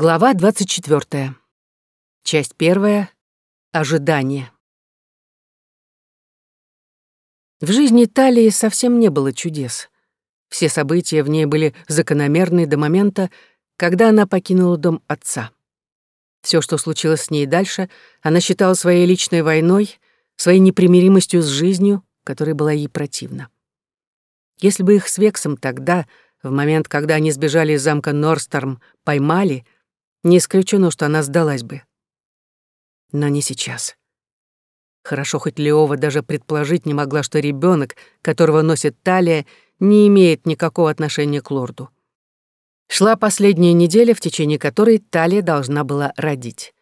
Глава 24. Часть первая. Ожидание. В жизни Талии совсем не было чудес. Все события в ней были закономерны до момента, когда она покинула дом отца. Все, что случилось с ней дальше, она считала своей личной войной, своей непримиримостью с жизнью, которая была ей противна. Если бы их с Вексом тогда, в момент, когда они сбежали из замка Норсторм, поймали — не исключено, что она сдалась бы. Но не сейчас. Хорошо, хоть Леова даже предположить не могла, что ребенок, которого носит Талия, не имеет никакого отношения к лорду. Шла последняя неделя, в течение которой Талия должна была родить.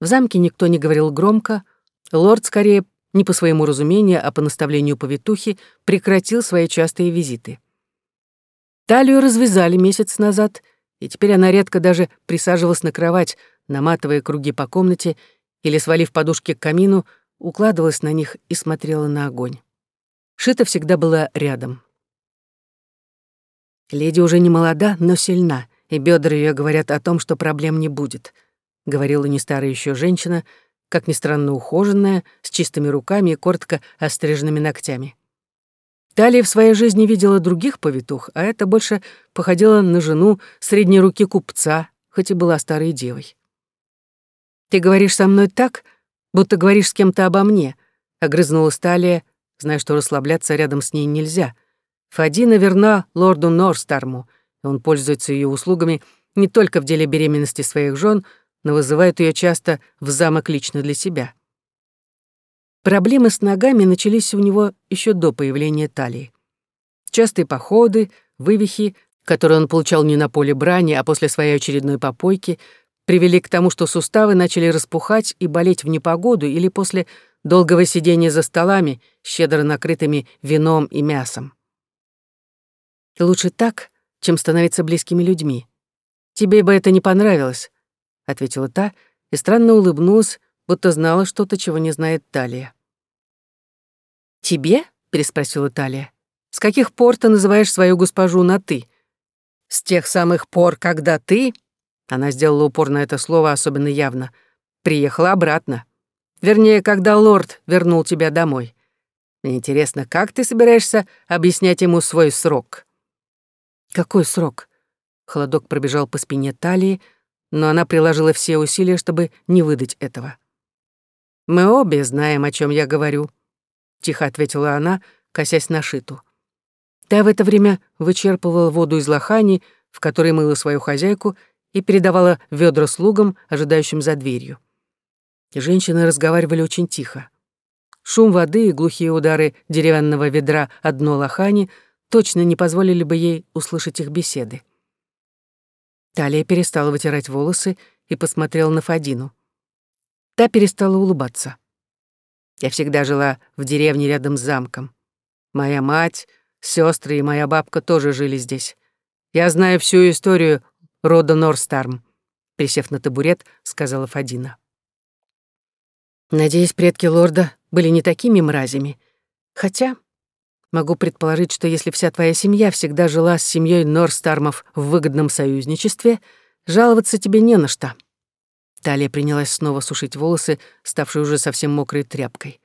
В замке никто не говорил громко, лорд, скорее, не по своему разумению, а по наставлению повитухи, прекратил свои частые визиты. Талию развязали месяц назад — и теперь она редко даже присаживалась на кровать, наматывая круги по комнате или, свалив подушки к камину, укладывалась на них и смотрела на огонь. Шита всегда была рядом. «Леди уже не молода, но сильна, и бедра ее говорят о том, что проблем не будет», — говорила не старая еще женщина, как ни странно ухоженная, с чистыми руками и коротко остриженными ногтями. Талия в своей жизни видела других повитух, а это больше походило на жену средней руки купца, хоть и была старой девой. «Ты говоришь со мной так, будто говоришь с кем-то обо мне», — огрызнулась Талия, зная, что расслабляться рядом с ней нельзя. Фадина верна лорду Норстарму, и он пользуется ее услугами не только в деле беременности своих жен, но вызывает ее часто в замок лично для себя. Проблемы с ногами начались у него еще до появления талии. Частые походы, вывихи, которые он получал не на поле брани, а после своей очередной попойки, привели к тому, что суставы начали распухать и болеть в непогоду или после долгого сидения за столами, щедро накрытыми вином и мясом. «Лучше так, чем становиться близкими людьми. Тебе бы это не понравилось», — ответила та и странно улыбнулась, будто знала что-то, чего не знает Талия. «Тебе?» — переспросила Талия. «С каких пор ты называешь свою госпожу на «ты»?» «С тех самых пор, когда ты...» Она сделала упор на это слово особенно явно. «Приехала обратно. Вернее, когда лорд вернул тебя домой. Мне интересно, как ты собираешься объяснять ему свой срок?» «Какой срок?» Холодок пробежал по спине Талии, но она приложила все усилия, чтобы не выдать этого. «Мы обе знаем, о чем я говорю», — тихо ответила она, косясь на Шиту. Та в это время вычерпывала воду из лохани, в которой мыла свою хозяйку, и передавала ведра слугам, ожидающим за дверью. Женщины разговаривали очень тихо. Шум воды и глухие удары деревянного ведра о дно лохани точно не позволили бы ей услышать их беседы. Талия перестала вытирать волосы и посмотрела на Фадину. Та перестала улыбаться. Я всегда жила в деревне рядом с замком. Моя мать, сестры и моя бабка тоже жили здесь. Я знаю всю историю рода Норстарм», — присев на табурет, сказала Фадина. «Надеюсь, предки лорда были не такими мразями. Хотя могу предположить, что если вся твоя семья всегда жила с семьей Норстармов в выгодном союзничестве, жаловаться тебе не на что». Талия принялась снова сушить волосы, ставшие уже совсем мокрой тряпкой.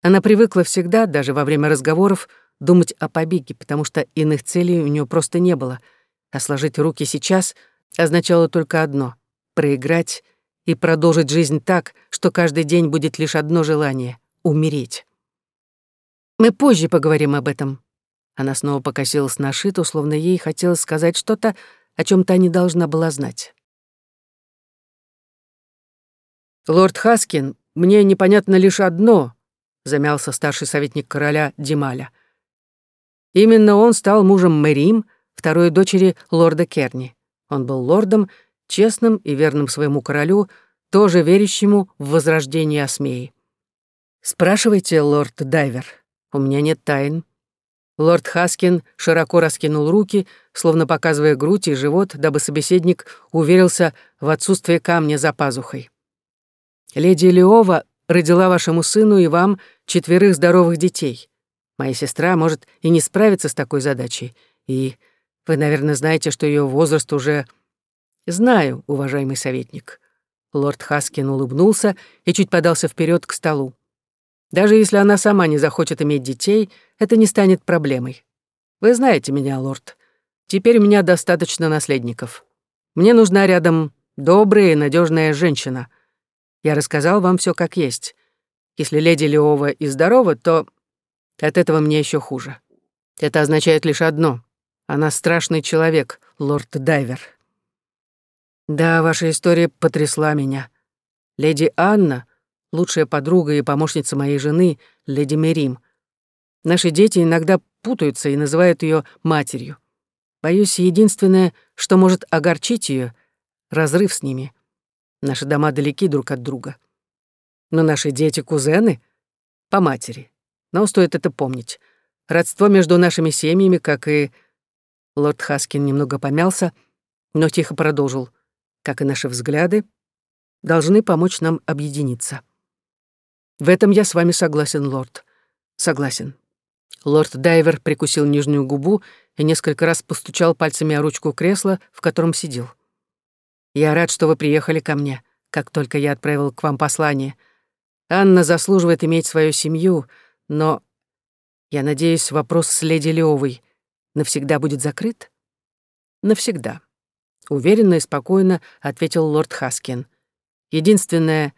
Она привыкла всегда, даже во время разговоров, думать о побеге, потому что иных целей у нее просто не было, а сложить руки сейчас означало только одно — проиграть и продолжить жизнь так, что каждый день будет лишь одно желание — умереть. «Мы позже поговорим об этом». Она снова покосилась на Шиту, словно ей хотелось сказать что-то, о чем та не должна была знать. «Лорд Хаскин, мне непонятно лишь одно», — замялся старший советник короля Дималя. Именно он стал мужем Мэрим, второй дочери лорда Керни. Он был лордом, честным и верным своему королю, тоже верящему в возрождение Осмеи. «Спрашивайте, лорд Дайвер, у меня нет тайн». Лорд Хаскин широко раскинул руки, словно показывая грудь и живот, дабы собеседник уверился в отсутствии камня за пазухой. Леди Леова родила вашему сыну и вам четверых здоровых детей. Моя сестра может и не справиться с такой задачей. И вы, наверное, знаете, что ее возраст уже... Знаю, уважаемый советник. Лорд Хаскин улыбнулся и чуть подался вперед к столу. Даже если она сама не захочет иметь детей, это не станет проблемой. Вы знаете меня, лорд. Теперь у меня достаточно наследников. Мне нужна рядом добрая и надежная женщина. Я рассказал вам все как есть. Если леди Леова и здорова, то от этого мне еще хуже. Это означает лишь одно. Она страшный человек, лорд Дайвер. Да, ваша история потрясла меня. Леди Анна, лучшая подруга и помощница моей жены, леди Мерим. Наши дети иногда путаются и называют ее матерью. Боюсь, единственное, что может огорчить ее, разрыв с ними. Наши дома далеки друг от друга. Но наши дети — кузены по матери. Но стоит это помнить. Родство между нашими семьями, как и... Лорд Хаскин немного помялся, но тихо продолжил. Как и наши взгляды, должны помочь нам объединиться. В этом я с вами согласен, лорд. Согласен. Лорд Дайвер прикусил нижнюю губу и несколько раз постучал пальцами о ручку кресла, в котором сидел. «Я рад, что вы приехали ко мне, как только я отправил к вам послание. Анна заслуживает иметь свою семью, но я надеюсь, вопрос с леди Левой навсегда будет закрыт? Навсегда. Уверенно и спокойно ответил лорд Хаскин. Единственное,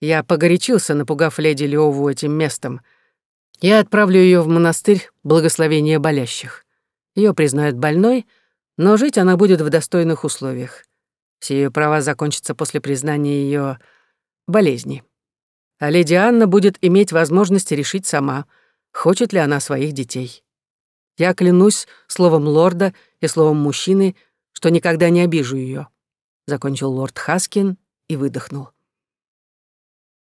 я погорячился, напугав леди Леву этим местом. Я отправлю ее в монастырь благословения болящих. Ее признают больной, но жить она будет в достойных условиях. Все ее права закончатся после признания ее болезни. А леди Анна будет иметь возможность решить сама — хочет ли она своих детей. Я клянусь словом лорда и словом мужчины, что никогда не обижу ее. закончил лорд Хаскин и выдохнул.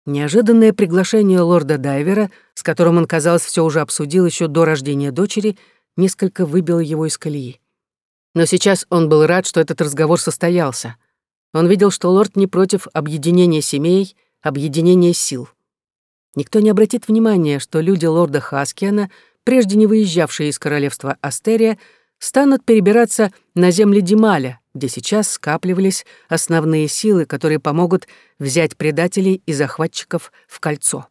Неожиданное приглашение лорда Дайвера, с которым он, казалось, все уже обсудил еще до рождения дочери, несколько выбило его из колеи. Но сейчас он был рад, что этот разговор состоялся. Он видел, что лорд не против объединения семей, объединения сил. Никто не обратит внимания, что люди лорда Хаскиана, прежде не выезжавшие из королевства Астерия, станут перебираться на земли Дималя, где сейчас скапливались основные силы, которые помогут взять предателей и захватчиков в кольцо.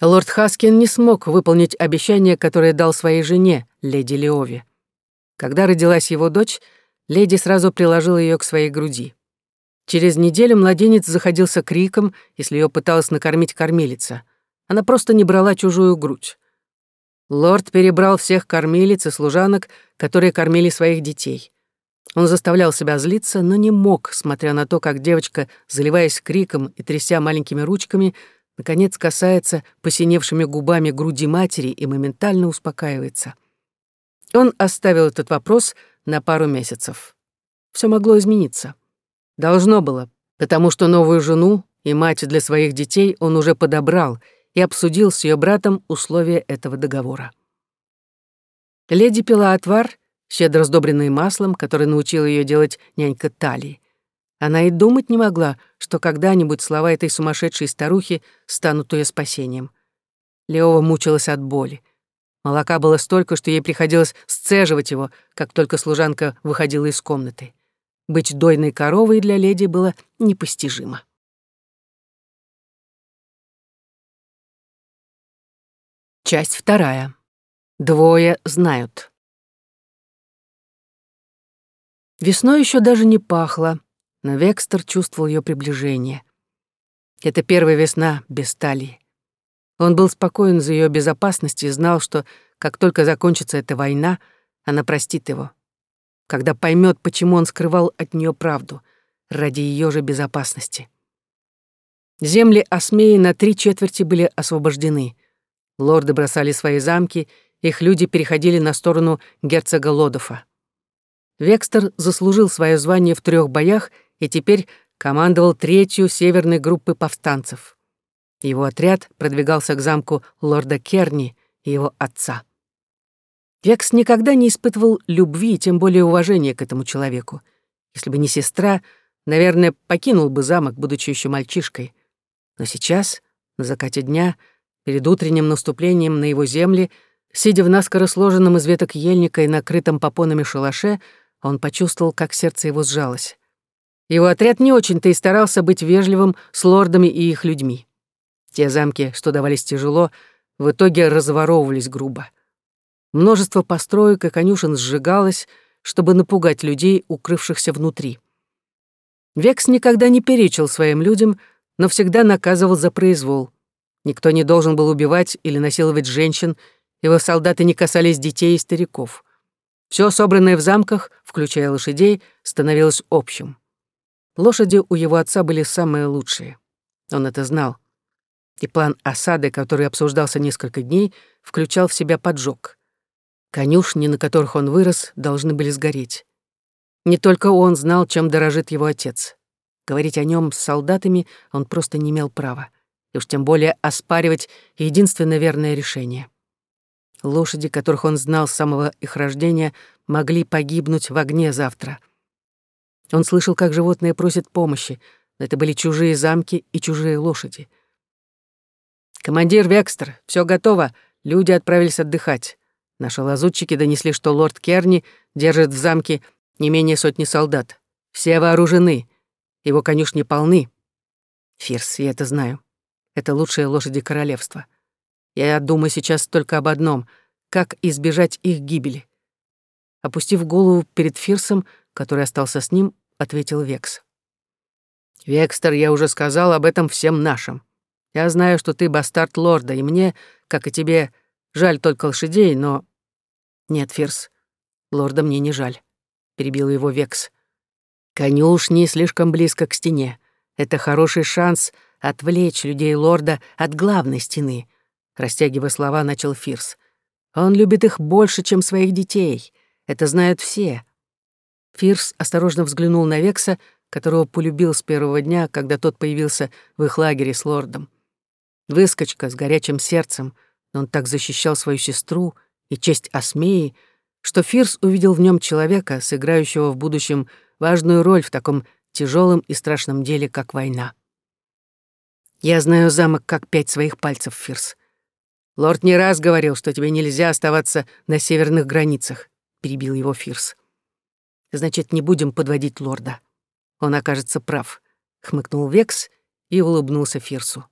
Лорд Хаскин не смог выполнить обещание, которое дал своей жене, леди Леове. Когда родилась его дочь, леди сразу приложила ее к своей груди. Через неделю младенец заходился криком, если ее пыталась накормить кормилица. Она просто не брала чужую грудь. Лорд перебрал всех кормилиц и служанок, которые кормили своих детей. Он заставлял себя злиться, но не мог, смотря на то, как девочка, заливаясь криком и тряся маленькими ручками, наконец касается посиневшими губами груди матери и моментально успокаивается. Он оставил этот вопрос на пару месяцев. Все могло измениться. Должно было, потому что новую жену и мать для своих детей он уже подобрал и обсудил с ее братом условия этого договора. Леди пила отвар, щедро сдобренный маслом, который научил ее делать нянька Талии. Она и думать не могла, что когда-нибудь слова этой сумасшедшей старухи станут ее спасением. Леова мучилась от боли. Молока было столько, что ей приходилось сцеживать его, как только служанка выходила из комнаты. Быть дойной коровой для леди было непостижимо. Часть вторая. Двое знают. Весной еще даже не пахло, но Векстер чувствовал ее приближение. Это первая весна без Талии. Он был спокоен за ее безопасность и знал, что как только закончится эта война, она простит его когда поймет, почему он скрывал от нее правду, ради ее же безопасности. Земли Осмеи на три четверти были освобождены. Лорды бросали свои замки, их люди переходили на сторону герцога Лодофа. Векстер заслужил свое звание в трех боях и теперь командовал третью северной группы повстанцев. Его отряд продвигался к замку лорда Керни и его отца. Векс никогда не испытывал любви, тем более уважения к этому человеку. Если бы не сестра, наверное, покинул бы замок, будучи еще мальчишкой. Но сейчас, на закате дня, перед утренним наступлением на его земли, сидя в наскоро сложенном из веток ельника и накрытом попонами шалаше, он почувствовал, как сердце его сжалось. Его отряд не очень-то и старался быть вежливым с лордами и их людьми. Те замки, что давались тяжело, в итоге разворовывались грубо. Множество построек и конюшен сжигалось, чтобы напугать людей, укрывшихся внутри. Векс никогда не перечил своим людям, но всегда наказывал за произвол. Никто не должен был убивать или насиловать женщин, его солдаты не касались детей и стариков. Все собранное в замках, включая лошадей, становилось общим. Лошади у его отца были самые лучшие. Он это знал. И план осады, который обсуждался несколько дней, включал в себя поджог. Конюшни, на которых он вырос, должны были сгореть. Не только он знал, чем дорожит его отец. Говорить о нем с солдатами он просто не имел права. И уж тем более оспаривать единственное верное решение. Лошади, которых он знал с самого их рождения, могли погибнуть в огне завтра. Он слышал, как животные просят помощи, но это были чужие замки и чужие лошади. «Командир Векстер, все готово, люди отправились отдыхать. Наши лазутчики донесли, что лорд Керни держит в замке не менее сотни солдат. Все вооружены. Его конюшни полны. Фирс, я это знаю. Это лучшие лошади королевства. Я думаю сейчас только об одном — как избежать их гибели. Опустив голову перед Фирсом, который остался с ним, ответил Векс. «Векстер, я уже сказал об этом всем нашим. Я знаю, что ты бастард лорда, и мне, как и тебе, жаль только лошадей, но...» «Нет, Фирс, лорда мне не жаль. — перебил его Векс. «Конюшни слишком близко к стене. Это хороший шанс отвлечь людей лорда от главной стены», — растягивая слова, начал Фирс. «Он любит их больше, чем своих детей. Это знают все». Фирс осторожно взглянул на Векса, которого полюбил с первого дня, когда тот появился в их лагере с лордом. Выскочка с горячим сердцем, но он так защищал свою сестру и честь Осмеи, что Фирс увидел в нем человека, сыграющего в будущем важную роль в таком тяжелом и страшном деле, как война. «Я знаю замок как пять своих пальцев, Фирс. Лорд не раз говорил, что тебе нельзя оставаться на северных границах», — перебил его Фирс. «Значит, не будем подводить лорда. Он окажется прав», — хмыкнул Векс и улыбнулся Фирсу.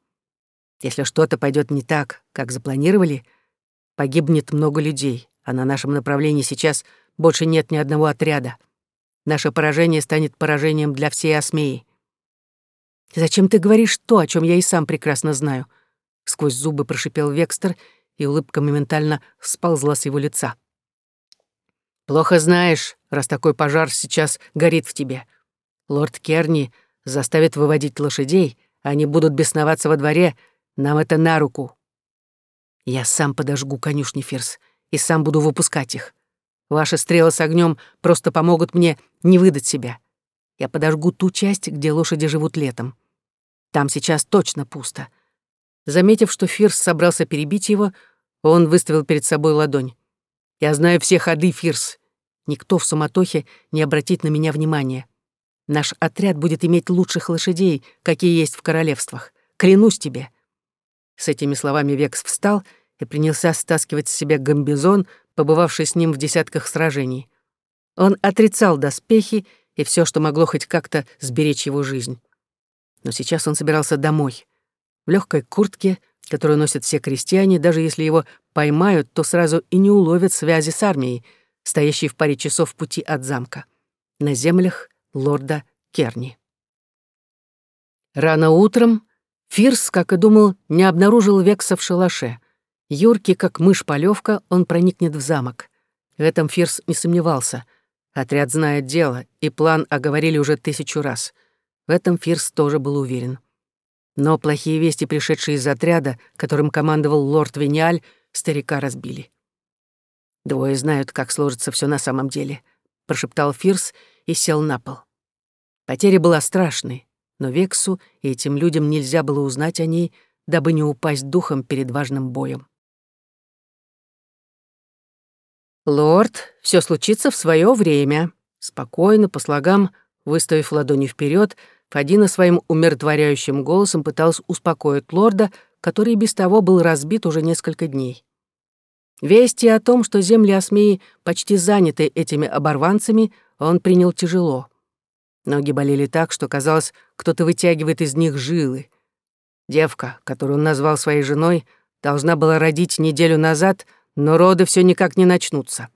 «Если что-то пойдет не так, как запланировали, погибнет много людей, а на нашем направлении сейчас больше нет ни одного отряда. Наше поражение станет поражением для всей Осмеи. «Зачем ты говоришь то, о чем я и сам прекрасно знаю?» Сквозь зубы прошипел Векстер, и улыбка моментально сползла с его лица. «Плохо знаешь, раз такой пожар сейчас горит в тебе. Лорд Керни заставит выводить лошадей, они будут бесноваться во дворе, нам это на руку». «Я сам подожгу конюшни, Фирс и сам буду выпускать их. Ваши стрелы с огнем просто помогут мне не выдать себя. Я подожгу ту часть, где лошади живут летом. Там сейчас точно пусто. Заметив, что Фирс собрался перебить его, он выставил перед собой ладонь. «Я знаю все ходы, Фирс. Никто в суматохе не обратит на меня внимания. Наш отряд будет иметь лучших лошадей, какие есть в королевствах. Клянусь тебе». С этими словами Векс встал и, принялся стаскивать с себя гамбизон, побывавший с ним в десятках сражений. Он отрицал доспехи и все, что могло хоть как-то сберечь его жизнь. Но сейчас он собирался домой. В легкой куртке, которую носят все крестьяне, даже если его поймают, то сразу и не уловят связи с армией, стоящей в паре часов пути от замка, на землях лорда Керни. Рано утром Фирс, как и думал, не обнаружил Векса в шалаше. Юркий, как мышь полевка, он проникнет в замок. В этом Фирс не сомневался. Отряд знает дело, и план оговорили уже тысячу раз. В этом Фирс тоже был уверен. Но плохие вести, пришедшие из отряда, которым командовал лорд Виниаль, старика разбили. «Двое знают, как сложится все на самом деле», — прошептал Фирс и сел на пол. Потеря была страшной, но Вексу и этим людям нельзя было узнать о ней, дабы не упасть духом перед важным боем. «Лорд, все случится в свое время», спокойно, по слогам, выставив ладони вперед, Фадина своим умиротворяющим голосом пытался успокоить лорда, который без того был разбит уже несколько дней. Вести о том, что земли Осмеи почти заняты этими оборванцами, он принял тяжело. Ноги болели так, что казалось, кто-то вытягивает из них жилы. Девка, которую он назвал своей женой, должна была родить неделю назад, но роды все никак не начнутся.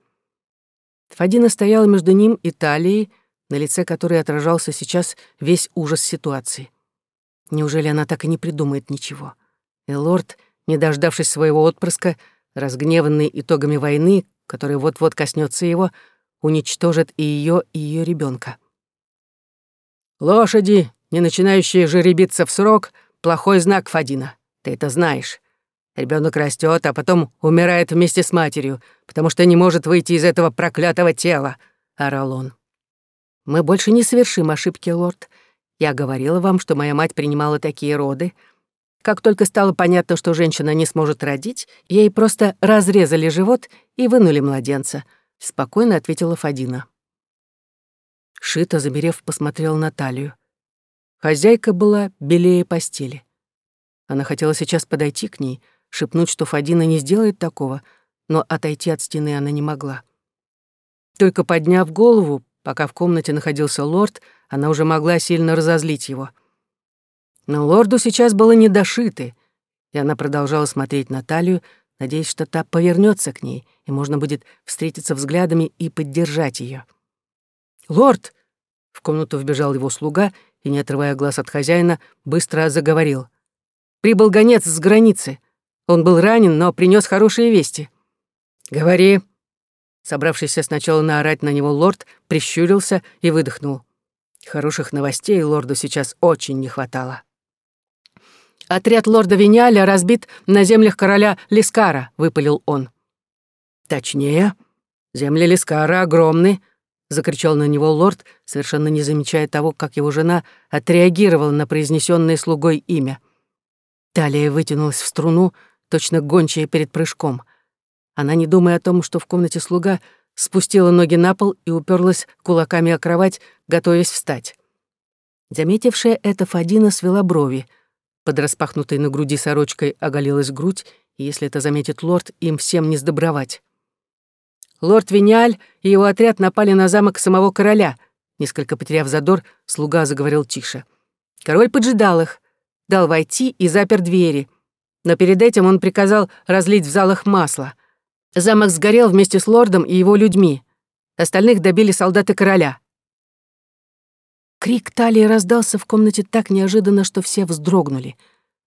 Фадина стояла между ним и Талией, на лице которой отражался сейчас весь ужас ситуации. Неужели она так и не придумает ничего? И лорд, не дождавшись своего отпрыска, разгневанный итогами войны, которая вот-вот коснется его, уничтожит и ее, и ее ребенка. «Лошади, не начинающие жеребиться в срок, плохой знак, Фадина. Ты это знаешь. Ребенок растет, а потом умирает вместе с матерью, потому что не может выйти из этого проклятого тела», — орал он. «Мы больше не совершим ошибки, лорд. Я говорила вам, что моя мать принимала такие роды. Как только стало понятно, что женщина не сможет родить, ей просто разрезали живот и вынули младенца», — спокойно ответила Фадина. Шита, замерев, посмотрела на талию. Хозяйка была белее постели. Она хотела сейчас подойти к ней, шепнуть, что Фадина не сделает такого, но отойти от стены она не могла. Только подняв голову, пока в комнате находился лорд, она уже могла сильно разозлить его. Но лорду сейчас было не до Шиты, и она продолжала смотреть на талию, надеясь, что та повернется к ней, и можно будет встретиться взглядами и поддержать ее. «Лорд!» — в комнату вбежал его слуга и, не отрывая глаз от хозяина, быстро заговорил. «Прибыл гонец с границы. Он был ранен, но принес хорошие вести». «Говори». Собравшийся сначала наорать на него лорд прищурился и выдохнул. Хороших новостей лорду сейчас очень не хватало. «Отряд лорда Виняля разбит на землях короля Лискара», — выпалил он. «Точнее, земли Лискара огромны», — закричал на него лорд, совершенно не замечая того, как его жена отреагировала на произнесенное слугой имя. Талия вытянулась в струну, точно гончая перед прыжком. Она, не думая о том, что в комнате слуга, спустила ноги на пол и уперлась кулаками о кровать, готовясь встать. Заметившая это, Фадина свела брови. Под распахнутой на груди сорочкой оголилась грудь, и если это заметит лорд, им всем не сдобровать. Лорд Виниаль и его отряд напали на замок самого короля. Несколько потеряв задор, слуга заговорил тише. Король поджидал их, дал войти и запер двери. Но перед этим он приказал разлить в залах масло. Замок сгорел вместе с лордом и его людьми. Остальных добили солдаты короля. Крик талии раздался в комнате так неожиданно, что все вздрогнули.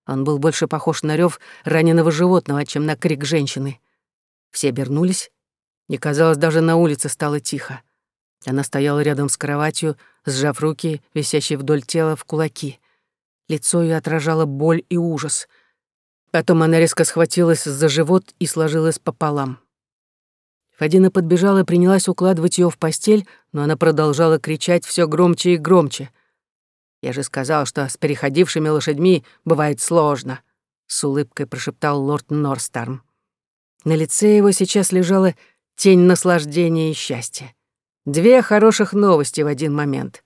Он был больше похож на рев раненого животного, чем на крик женщины. Все обернулись и, казалось, даже на улице стало тихо. Она стояла рядом с кроватью, сжав руки, висящие вдоль тела, в кулаки. Лицо ее отражало боль и ужас. Потом она резко схватилась за живот и сложилась пополам. Фадина подбежала и принялась укладывать ее в постель, но она продолжала кричать все громче и громче. «Я же сказал, что с переходившими лошадьми бывает сложно», — с улыбкой прошептал лорд Норстарм. На лице его сейчас лежала тень наслаждения и счастья. Две хороших новости в один момент.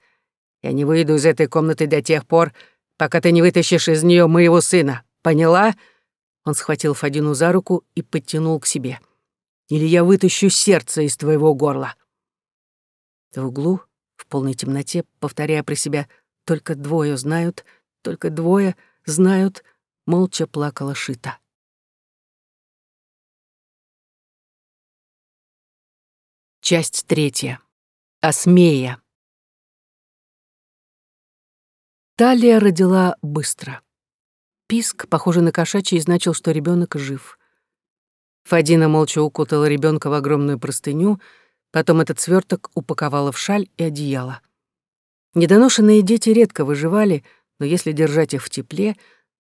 Я не выйду из этой комнаты до тех пор, пока ты не вытащишь из нее моего сына. Поняла?» Он схватил Фадину за руку и подтянул к себе. «Или я вытащу сердце из твоего горла». В углу, в полной темноте, повторяя про себя «только двое знают, только двое знают», молча плакала Шита. Часть третья. Осмея. Талия родила быстро. Писк, похожий на кошачий, значил, что ребенок жив. Фадина молча укутала ребенка в огромную простыню, потом этот сверток упаковала в шаль и одеяло. Недоношенные дети редко выживали, но если держать их в тепле,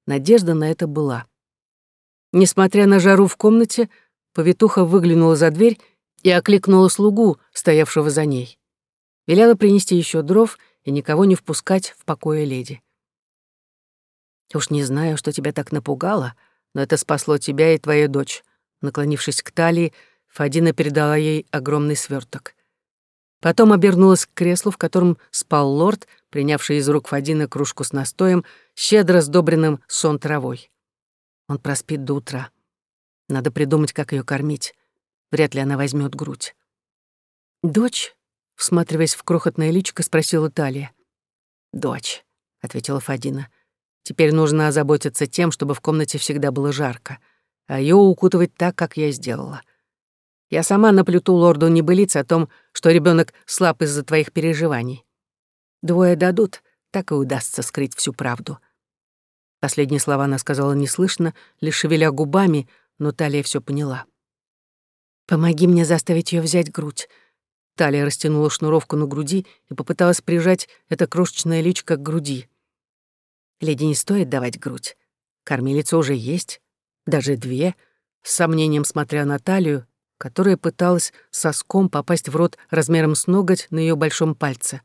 надежда на это была. Несмотря на жару в комнате, повитуха выглянула за дверь и окликнула слугу, стоявшего за ней. Велела принести еще дров и никого не впускать в покое леди. «Уж не знаю, что тебя так напугало, но это спасло тебя и твою дочь», наклонившись к талии, Фадина передала ей огромный сверток. Потом обернулась к креслу, в котором спал лорд, принявший из рук Фадина кружку с настоем, щедро сдобренным сон травой. Он проспит до утра. Надо придумать, как ее кормить. Вряд ли она возьмет грудь. «Дочь?» — всматриваясь в крохотное личико, спросила Талия. «Дочь», — ответила Фадина. «Теперь нужно озаботиться тем, чтобы в комнате всегда было жарко, а ее укутывать так, как я сделала. Я сама наплюту лорду небылиц о том, что ребенок слаб из-за твоих переживаний. Двое дадут, так и удастся скрыть всю правду». Последние слова она сказала неслышно, лишь шевеля губами, но Талия все поняла. «Помоги мне заставить ее взять грудь», Талия растянула шнуровку на груди и попыталась прижать это крошечное личико к груди. Леди не стоит давать грудь. Кормилица уже есть, даже две, с сомнением смотря на талию, которая пыталась соском попасть в рот размером с ноготь на ее большом пальце.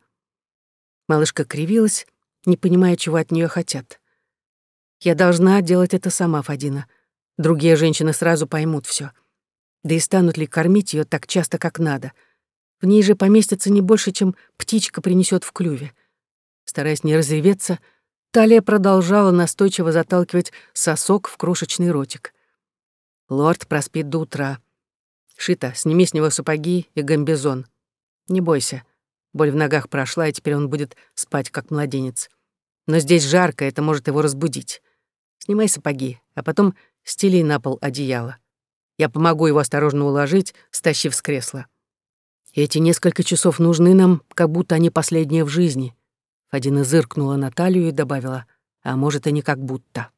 Малышка кривилась, не понимая, чего от нее хотят. «Я должна делать это сама, Фадина. Другие женщины сразу поймут все. Да и станут ли кормить ее так часто, как надо — в ней же поместится не больше, чем птичка принесет в клюве. Стараясь не разреветься, Талия продолжала настойчиво заталкивать сосок в крошечный ротик. Лорд проспит до утра. Шита, сними с него сапоги и гамбизон. Не бойся. Боль в ногах прошла, и теперь он будет спать, как младенец. Но здесь жарко, это может его разбудить. Снимай сапоги, а потом стели на пол одеяло. Я помогу его осторожно уложить, стащив с кресла. Эти несколько часов нужны нам, как будто они последние в жизни. Фадина зыркнула на талию и добавила, а может, и не как будто.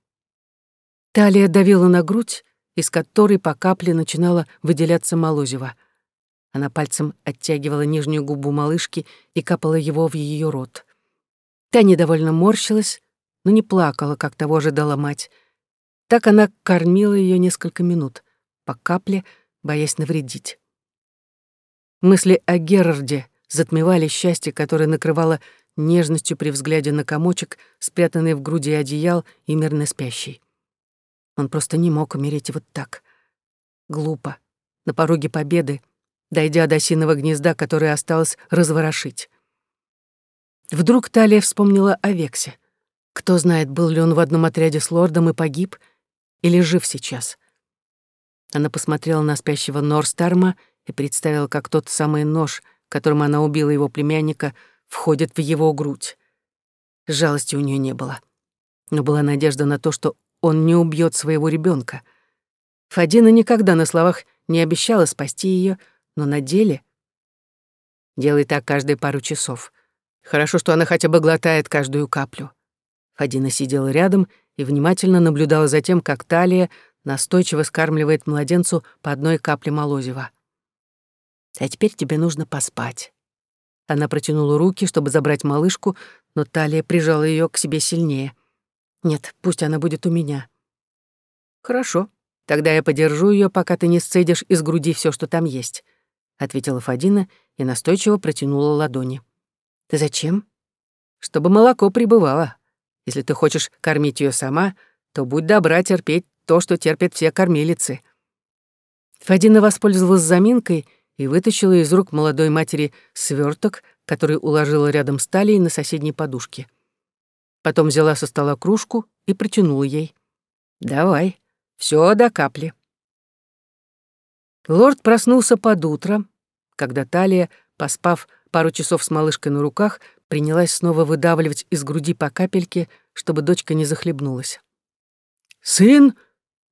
Талия давила на грудь, из которой по капле начинала выделяться молозиво. Она пальцем оттягивала нижнюю губу малышки и капала его в ее рот. Та недовольно морщилась, но не плакала, как того ожидала мать. Так она кормила ее несколько минут, по капле, боясь навредить. Мысли о Герарде затмевали счастье, которое накрывало нежностью при взгляде на комочек, спрятанный в груди одеял и мирно спящий. Он просто не мог умереть вот так. Глупо. На пороге победы, дойдя до синого гнезда, которое осталось разворошить. Вдруг Талия вспомнила о Вексе. Кто знает, был ли он в одном отряде с лордом и погиб, или жив сейчас. Она посмотрела на спящего Норстарма и представил, как тот самый нож, которым она убила его племянника, входит в его грудь. Жалости у нее не было. Но была надежда на то, что он не убьет своего ребенка. Фадина никогда на словах не обещала спасти ее, но на деле... Делай так каждые пару часов. Хорошо, что она хотя бы глотает каждую каплю. Фадина сидела рядом и внимательно наблюдала за тем, как Талия настойчиво скармливает младенцу по одной капле молозива. А теперь тебе нужно поспать». Она протянула руки, чтобы забрать малышку, но талия прижала ее к себе сильнее. «Нет, пусть она будет у меня». «Хорошо, тогда я подержу ее, пока ты не сцедишь из груди все, что там есть», — ответила Фадина и настойчиво протянула ладони. «Ты зачем?» «Чтобы молоко прибывало. Если ты хочешь кормить ее сама, то будь добра терпеть то, что терпят все кормилицы». Фадина воспользовалась заминкой — и вытащила из рук молодой матери сверток, который уложила рядом с талией на соседней подушке. Потом взяла со стола кружку и протянула ей. «Давай, все до капли». Лорд проснулся под утро, когда Талия, поспав пару часов с малышкой на руках, принялась снова выдавливать из груди по капельке, чтобы дочка не захлебнулась. «Сын!»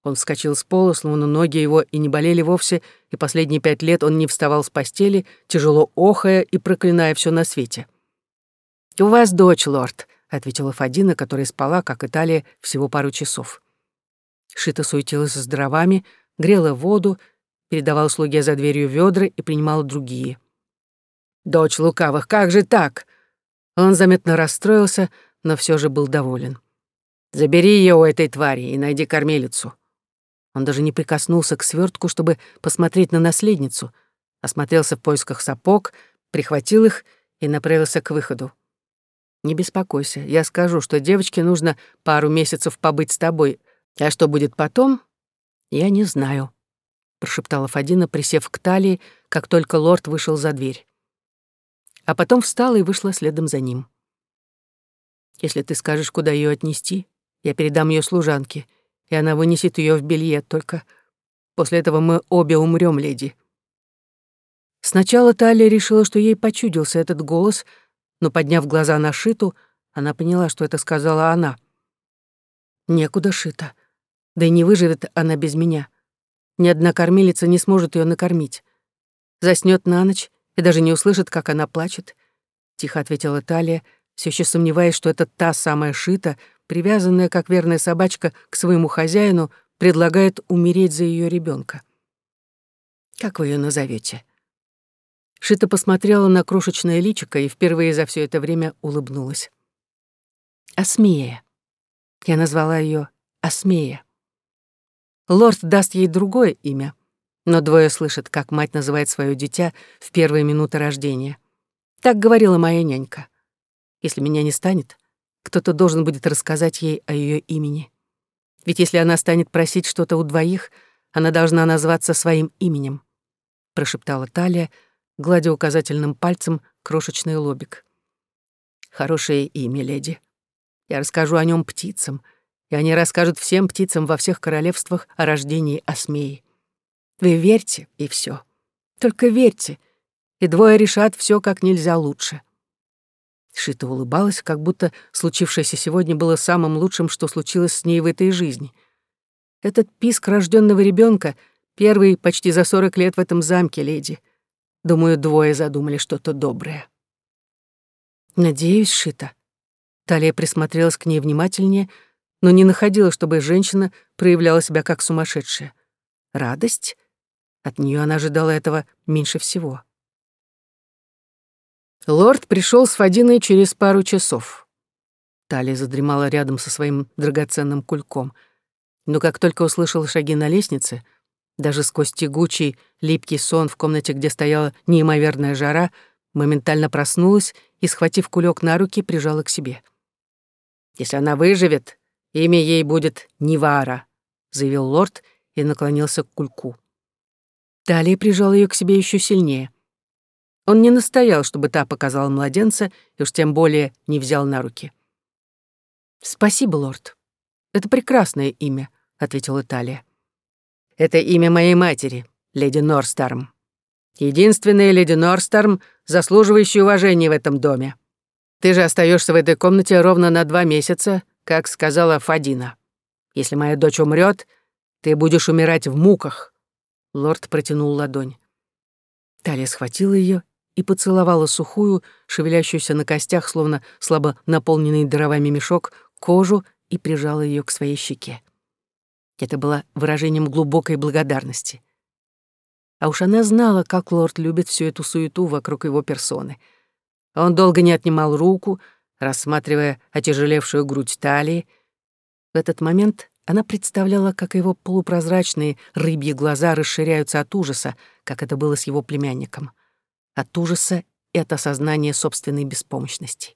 Он вскочил с пола, словно ноги его и не болели вовсе, и последние пять лет он не вставал с постели, тяжело охая и проклиная все на свете. «У вас дочь, лорд», — ответила Фадина, которая спала, как Италия, всего пару часов. Шита суетилась с дровами, грела воду, передавала слуге за дверью ведра и принимала другие. «Дочь лукавых, как же так?» Он заметно расстроился, но все же был доволен. «Забери ее у этой твари и найди кормилицу. Он даже не прикоснулся к свертку, чтобы посмотреть на наследницу, осмотрелся в поисках сапог, прихватил их и направился к выходу. «Не беспокойся, я скажу, что девочке нужно пару месяцев побыть с тобой, а что будет потом, я не знаю», — прошептала Фадина, присев к талии, как только лорд вышел за дверь. А потом встала и вышла следом за ним. «Если ты скажешь, куда ее отнести, я передам ее служанке», и она вынесет ее в белье, только после этого мы обе умрем, леди». Сначала Талия решила, что ей почудился этот голос, но, подняв глаза на Шиту, Она поняла, что это сказала она. Некуда шито. Да и не выживет она без меня. Ни одна кормилица не сможет ее накормить. Заснет на ночь и даже не услышит, как она плачет. Тихо ответила Талия, все еще сомневаясь, что это та самая шита, привязанная, как верная собачка, к своему хозяину, предлагает умереть за ее ребенка. Как вы ее назовете? Шита посмотрела на крошечное личико и впервые за все это время улыбнулась. Асмея. Я назвала ее Асмея. Лорд даст ей другое имя, но двое слышат, как мать называет свое дитя в первые минуты рождения. Так говорила моя нянька. Если меня не станет, кто-то должен будет рассказать ей о ее имени. Ведь если она станет просить что-то у двоих, она должна назваться своим именем, прошептала Талия, гладя указательным пальцем крошечный лобик. Хорошее имя, леди. Я расскажу о нем птицам, и они расскажут всем птицам во всех королевствах о рождении Осмеи. Вы верьте, и все. Только верьте, и двое решат все как нельзя лучше. Шита улыбалась, как будто случившееся сегодня было самым лучшим, что случилось с ней в этой жизни. Этот писк рожденного ребенка первый почти за сорок лет в этом замке, леди. Думаю, двое задумали что-то доброе. Надеюсь, Шита. Талия присмотрелась к ней внимательнее, но не находила, чтобы женщина проявляла себя как сумасшедшая. Радость? От нее она ожидала этого меньше всего. Лорд пришел с Фадиной через пару часов. Талия задремала рядом со своим драгоценным кульком. Но как только услышала шаги на лестнице, даже сквозь тягучий, липкий сон в комнате, где стояла неимоверная жара, моментально проснулась и, схватив кулек на руки, прижала к себе. «Если она выживет, имя ей будет Нивара», — заявил лорд и наклонился к кульку. Талия прижал ее к себе еще сильнее. Он не настоял, чтобы та показала младенца, и уж тем более не взял на руки. «Спасибо, лорд. Это прекрасное имя», — ответила Талия. Это имя моей матери, леди Норстарм. Единственная леди Норстарм, заслуживающая уважения в этом доме. Ты же остаешься в этой комнате ровно на два месяца, как сказала Фадина. Если моя дочь умрет, ты будешь умирать в муках. Лорд протянул ладонь. Талия схватила ее и поцеловала сухую, шевелящуюся на костях, словно слабо наполненный дровами мешок, кожу и прижала ее к своей щеке. Это было выражением глубокой благодарности. А уж она знала, как лорд любит всю эту суету вокруг его персоны. Он долго не отнимал руку, рассматривая отяжелевшую грудь талии. В этот момент она представляла, как его полупрозрачные рыбьи глаза расширяются от ужаса, как это было с его племянником. От ужаса и от осознания собственной беспомощности.